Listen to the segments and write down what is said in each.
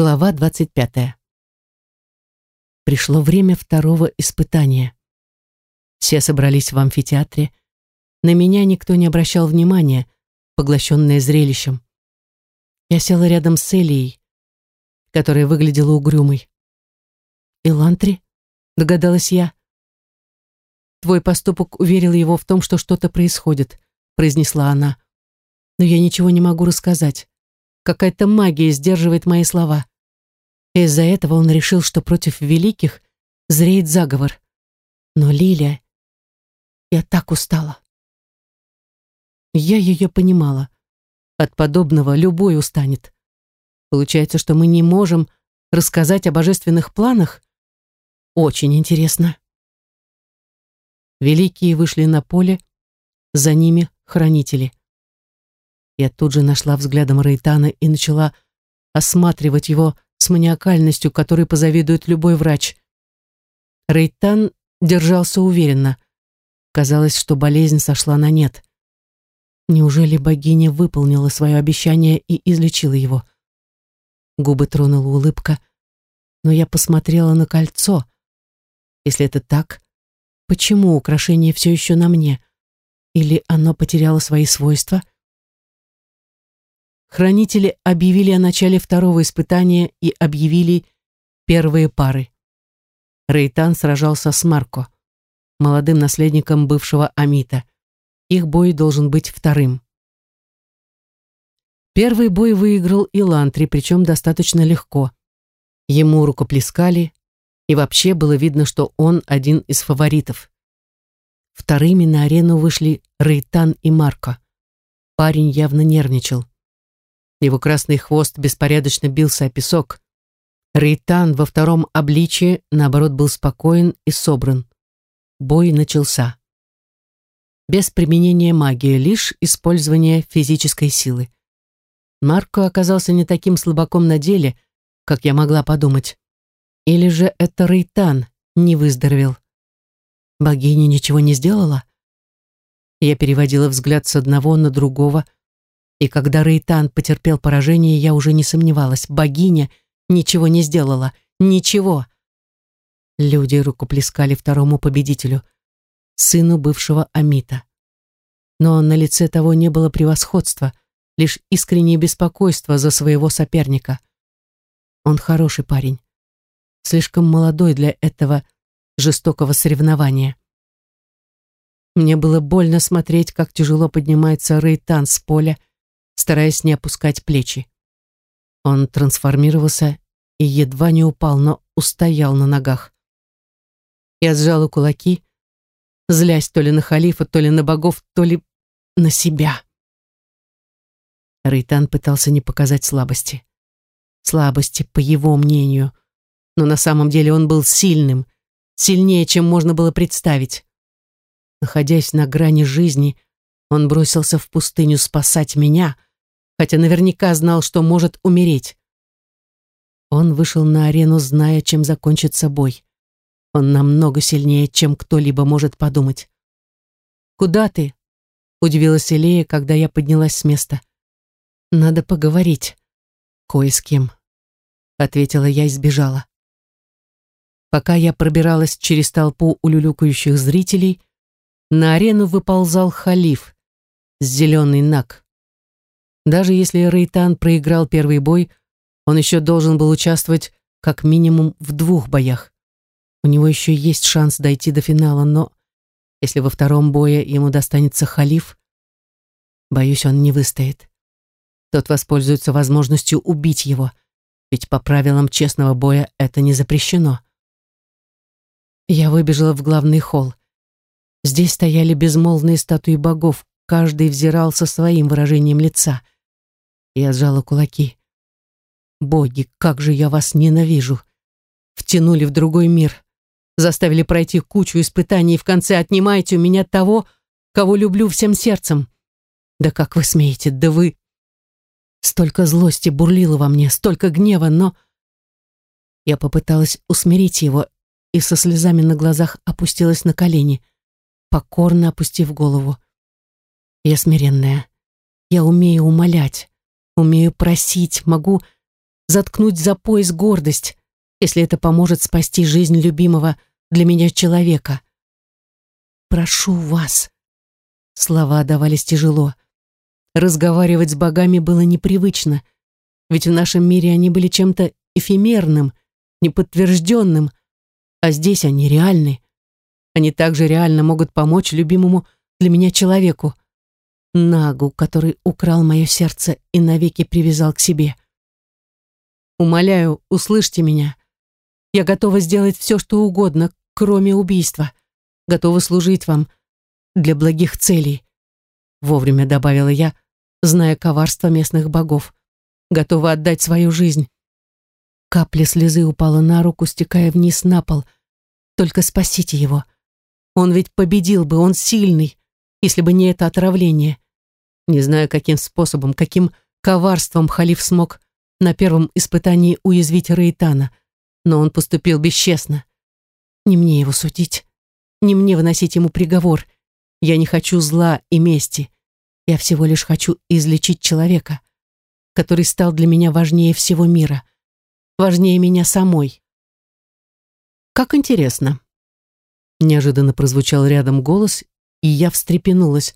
Глава 25. Пришло время второго испытания. Все собрались в амфитеатре. На меня никто не обращал внимания, поглощенная зрелищем. Я села рядом с Элией, которая выглядела угрюмой. «Илантри?» — догадалась я. «Твой поступок уверил его в том, что что-то происходит», — произнесла она. «Но я ничего не могу рассказать. Какая-то магия сдерживает мои слова. Из-за этого он решил, что против великих зреет заговор. Но Лилия... Я так устала. Я ее понимала. От подобного любой устанет. Получается, что мы не можем рассказать о божественных планах? Очень интересно. Великие вышли на поле, за ними хранители. Я тут же нашла взглядом Рейтана и начала осматривать его с маниакальностью, которой позавидует любой врач. Рейтан держался уверенно. Казалось, что болезнь сошла на нет. Неужели богиня выполнила свое обещание и излечила его? Губы тронула улыбка, но я посмотрела на кольцо. Если это так, почему украшение все еще на мне? Или оно потеряло свои свойства? — Хранители объявили о начале второго испытания и объявили первые пары. Рейтан сражался с Марко, молодым наследником бывшего Амита. Их бой должен быть вторым. Первый бой выиграл Илантри, причем достаточно легко. Ему рукоплескали, и вообще было видно, что он один из фаворитов. Вторыми на арену вышли Рейтан и Марко. Парень явно нервничал. Его красный хвост беспорядочно бился о песок. Рейтан во втором обличье, наоборот, был спокоен и собран. Бой начался. Без применения магии, лишь использование физической силы. Марко оказался не таким слабаком на деле, как я могла подумать. Или же это Рейтан не выздоровел. Богиня ничего не сделала? Я переводила взгляд с одного на другого, и когда Рейтан потерпел поражение, я уже не сомневалась. Богиня ничего не сделала. Ничего. Люди рукоплескали второму победителю, сыну бывшего Амита. Но на лице того не было превосходства, лишь искреннее беспокойство за своего соперника. Он хороший парень. Слишком молодой для этого жестокого соревнования. Мне было больно смотреть, как тяжело поднимается Рейтан с поля, стараясь не опускать плечи. Он трансформировался и едва не упал, но устоял на ногах. Я сжала кулаки, злясь то ли на халифа, то ли на богов, то ли на себя. Рейтан пытался не показать слабости. Слабости, по его мнению. Но на самом деле он был сильным, сильнее, чем можно было представить. Находясь на грани жизни, он бросился в пустыню спасать меня — хотя наверняка знал, что может умереть. Он вышел на арену, зная, чем закончится бой. Он намного сильнее, чем кто-либо может подумать. «Куда ты?» — удивилась Элея, когда я поднялась с места. «Надо поговорить. Кое с кем», — ответила я и сбежала. Пока я пробиралась через толпу улюлюкающих зрителей, на арену выползал халиф, зеленый наг. Даже если Рейтан проиграл первый бой, он еще должен был участвовать как минимум в двух боях. У него еще есть шанс дойти до финала, но если во втором бое ему достанется халиф, боюсь, он не выстоит. Тот воспользуется возможностью убить его, ведь по правилам честного боя это не запрещено. Я выбежала в главный холл. Здесь стояли безмолвные статуи богов, каждый взирал со своим выражением лица — я сжала кулаки. «Боги, как же я вас ненавижу!» Втянули в другой мир, заставили пройти кучу испытаний и в конце отнимаете у меня того, кого люблю всем сердцем. Да как вы смеете, да вы... Столько злости бурлило во мне, столько гнева, но... Я попыталась усмирить его и со слезами на глазах опустилась на колени, покорно опустив голову. Я смиренная. Я умею умолять. Умею просить, могу заткнуть за пояс гордость, если это поможет спасти жизнь любимого для меня человека. «Прошу вас». Слова давались тяжело. Разговаривать с богами было непривычно, ведь в нашем мире они были чем-то эфемерным, неподтвержденным, а здесь они реальны. Они также реально могут помочь любимому для меня человеку, Нагу, который украл мое сердце и навеки привязал к себе. Умоляю, услышьте меня. Я готова сделать все, что угодно, кроме убийства. Готова служить вам для благих целей. Вовремя добавила я, зная коварство местных богов. Готова отдать свою жизнь. Капля слезы упала на руку, стекая вниз на пол. Только спасите его. Он ведь победил бы, он сильный, если бы не это отравление. Не знаю, каким способом, каким коварством халиф смог на первом испытании уязвить Раитана, но он поступил бесчестно. Не мне его судить, не мне выносить ему приговор. Я не хочу зла и мести. Я всего лишь хочу излечить человека, который стал для меня важнее всего мира, важнее меня самой. Как интересно. Неожиданно прозвучал рядом голос, и я встрепенулась,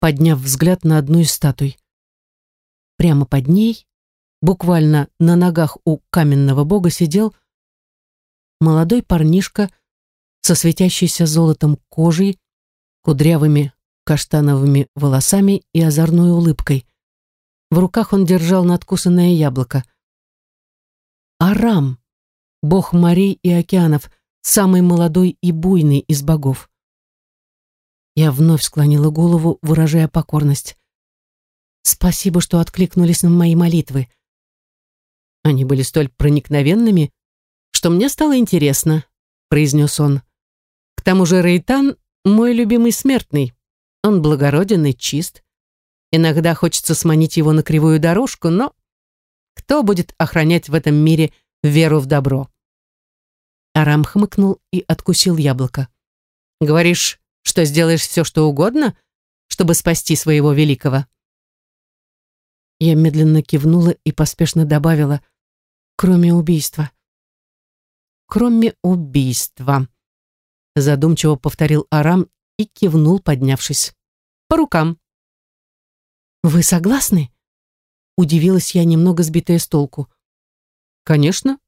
подняв взгляд на одну из статуй. Прямо под ней, буквально на ногах у каменного бога, сидел молодой парнишка со светящейся золотом кожей, кудрявыми каштановыми волосами и озорной улыбкой. В руках он держал надкусанное яблоко. Арам, бог морей и океанов, самый молодой и буйный из богов. Я вновь склонила голову, выражая покорность. Спасибо, что откликнулись на мои молитвы. Они были столь проникновенными, что мне стало интересно, произнес он. К тому же Рейтан — мой любимый смертный. Он благороден и чист. Иногда хочется сманить его на кривую дорожку, но кто будет охранять в этом мире веру в добро? Арам хмыкнул и откусил яблоко. «Говоришь, что сделаешь все, что угодно, чтобы спасти своего великого?» Я медленно кивнула и поспешно добавила, «Кроме убийства». «Кроме убийства», задумчиво повторил Арам и кивнул, поднявшись. «По рукам». «Вы согласны?» Удивилась я, немного сбитая с толку. «Конечно.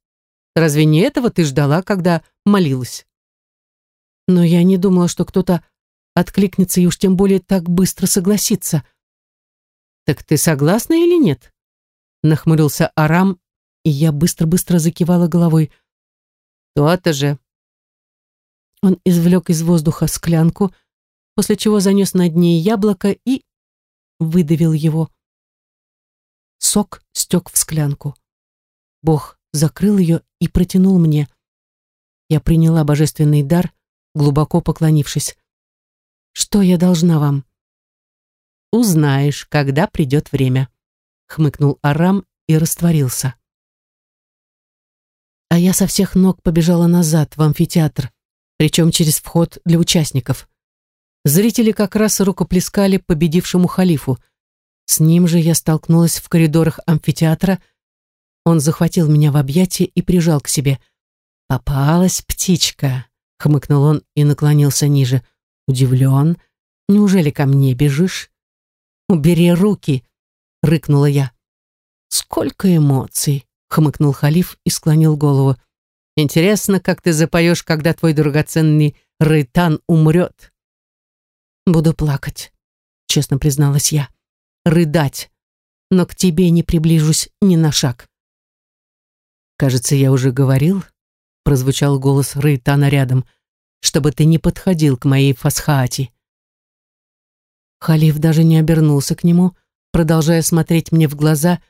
Разве не этого ты ждала, когда молилась?» Но я не думала, что кто-то откликнется и уж тем более так быстро согласится. «Так ты согласна или нет?» Нахмурился Арам, и я быстро-быстро закивала головой. «То-то же!» Он извлек из воздуха склянку, после чего занес над ней яблоко и выдавил его. Сок стек в склянку. Бог закрыл ее и протянул мне. Я приняла божественный дар, глубоко поклонившись. «Что я должна вам?» «Узнаешь, когда придет время», — хмыкнул Арам и растворился. А я со всех ног побежала назад, в амфитеатр, причем через вход для участников. Зрители как раз рукоплескали победившему халифу. С ним же я столкнулась в коридорах амфитеатра. Он захватил меня в объятия и прижал к себе. «Попалась птичка», хмыкнул он и наклонился ниже. Удивлен. Неужели ко мне бежишь? Убери руки, рыкнула я. Сколько эмоций, хмыкнул халиф и склонил голову. Интересно, как ты запоешь, когда твой драгоценный Рейтан умрет. Буду плакать, честно призналась я. Рыдать, но к тебе не приближусь ни на шаг. Кажется, я уже говорил, прозвучал голос Рейтана рядом, чтобы ты не подходил к моей фасхаати. Халиф даже не обернулся к нему, продолжая смотреть мне в глаза,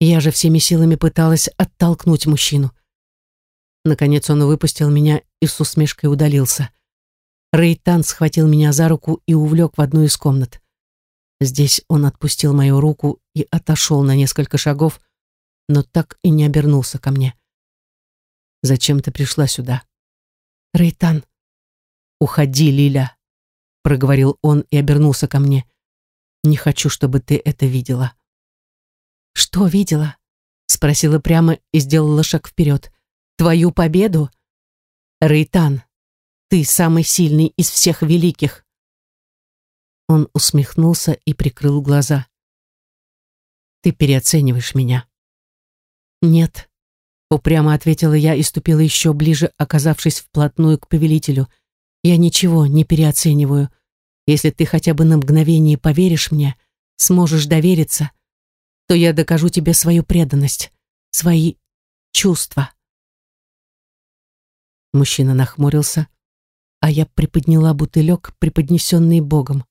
я же всеми силами пыталась оттолкнуть мужчину. Наконец он выпустил меня и с усмешкой удалился. Рейтан схватил меня за руку и увлек в одну из комнат. Здесь он отпустил мою руку и отошел на несколько шагов, но так и не обернулся ко мне. Зачем ты пришла сюда? Рейтан. Уходи, Лиля, проговорил он и обернулся ко мне. Не хочу, чтобы ты это видела. Что видела? Спросила прямо и сделала шаг вперед. «Твою победу?» «Рейтан, ты самый сильный из всех великих!» Он усмехнулся и прикрыл глаза. «Ты переоцениваешь меня». «Нет», — упрямо ответила я и ступила еще ближе, оказавшись вплотную к повелителю. «Я ничего не переоцениваю. Если ты хотя бы на мгновение поверишь мне, сможешь довериться, то я докажу тебе свою преданность, свои чувства. Мужчина нахмурился, а я приподняла бутылек, преподнесенный Богом.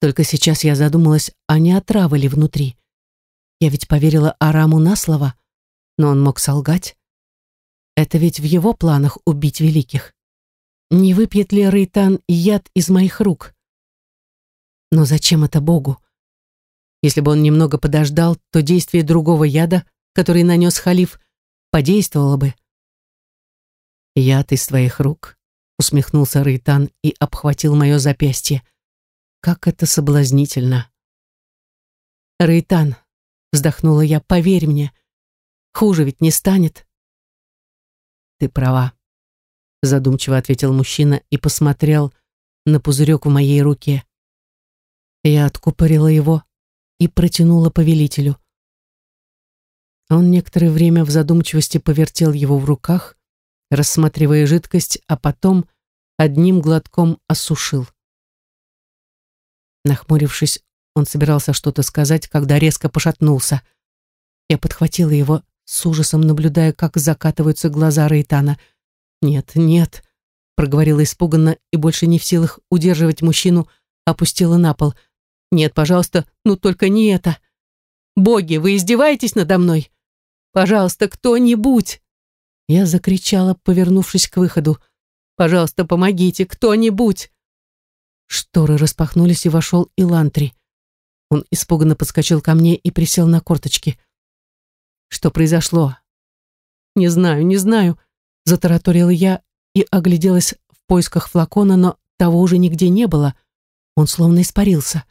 Только сейчас я задумалась, а не отрава ли внутри. Я ведь поверила Араму на слово, но он мог солгать. Это ведь в его планах убить великих. Не выпьет ли Рейтан яд из моих рук? Но зачем это Богу? Если бы он немного подождал, то действие другого яда, который нанес халиф, подействовало бы. «Яд из твоих рук», — усмехнулся Рейтан и обхватил мое запястье. «Как это соблазнительно!» «Рейтан», — вздохнула я, — «поверь мне, хуже ведь не станет». «Ты права», задумчиво ответил мужчина и посмотрел на пузырек в моей руке. Я откупорила его и протянула повелителю. Он некоторое время в задумчивости повертел его в руках, рассматривая жидкость, а потом одним глотком осушил. Нахмурившись, он собирался что-то сказать, когда резко пошатнулся. Я подхватила его, с ужасом наблюдая, как закатываются глаза Рейтана — «Нет, нет», — проговорила испуганно и больше не в силах удерживать мужчину, опустила на пол. «Нет, пожалуйста, ну только не это. Боги, вы издеваетесь надо мной? Пожалуйста, кто-нибудь!» Я закричала, повернувшись к выходу. «Пожалуйста, помогите, кто-нибудь!» Шторы распахнулись, и вошел Илантри. Он испуганно подскочил ко мне и присел на корточки. «Что произошло?» «Не знаю, не знаю», Затараторила я и огляделась в поисках флакона, но того уже нигде не было. Он словно испарился.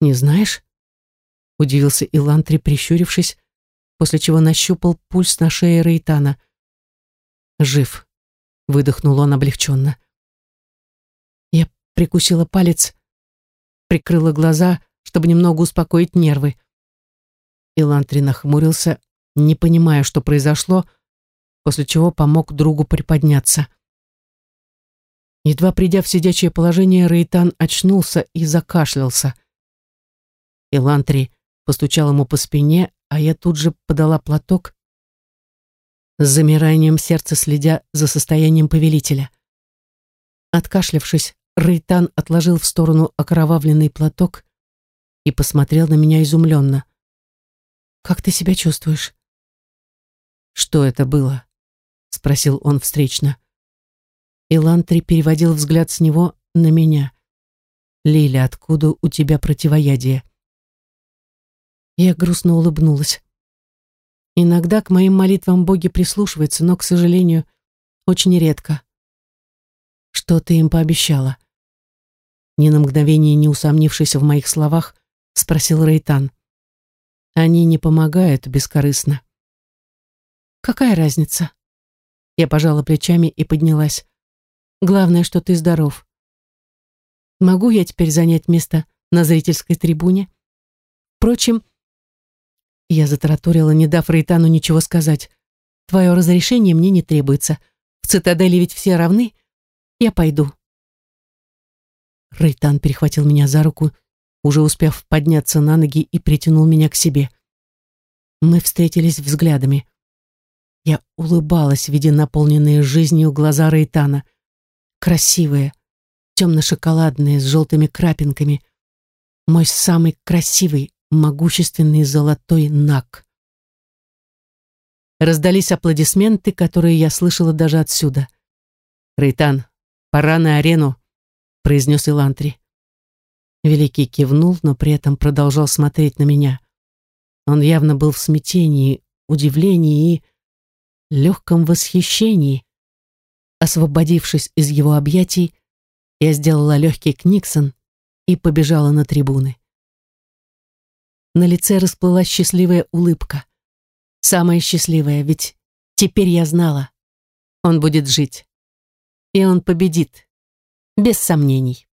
«Не знаешь?» Удивился Илантри, прищурившись, после чего нащупал пульс на шее Рейтана. «Жив», — выдохнул он облегченно. Я прикусила палец, прикрыла глаза, чтобы немного успокоить нервы. Илантри нахмурился, не понимая, что произошло, — после чего помог другу приподняться. Едва придя в сидячее положение, Рейтан очнулся и закашлялся. Илантри постучал ему по спине, а я тут же подала платок, с замиранием сердца следя за состоянием повелителя. Откашлявшись, Рейтан отложил в сторону окровавленный платок и посмотрел на меня изумленно. «Как ты себя чувствуешь?» «Что это было?» — спросил он встречно. Илантри переводил взгляд с него на меня. «Лиля, откуда у тебя противоядие?» Я грустно улыбнулась. Иногда к моим молитвам боги прислушиваются, но, к сожалению, очень редко. Что ты им пообещала? Ни на мгновение не усомнившись в моих словах, спросил Рейтан. Они не помогают бескорыстно. Какая разница? Я пожала плечами и поднялась. Главное, что ты здоров. Могу я теперь занять место на зрительской трибуне? Впрочем, я затараторила, не дав Рейтану ничего сказать. Твое разрешение мне не требуется. В цитадели ведь все равны. Я пойду. Рейтан перехватил меня за руку, уже успев подняться на ноги и притянул меня к себе. Мы встретились взглядами. Я улыбалась, видя наполненные жизнью глаза Рейтана. Красивые, темно-шоколадные, с желтыми крапинками. Мой самый красивый, могущественный золотой наг. Раздались аплодисменты, которые я слышала даже отсюда. «Рейтан, пора на арену», — произнес Илантри. Великий кивнул, но при этом продолжал смотреть на меня. Он явно был в смятении, удивлении и легком восхищении. Освободившись из его объятий, я сделала легкий книксон и побежала на трибуны. На лице расплылась счастливая улыбка. Самое счастливое, ведь теперь я знала. Он будет жить. И он победит. Без сомнений.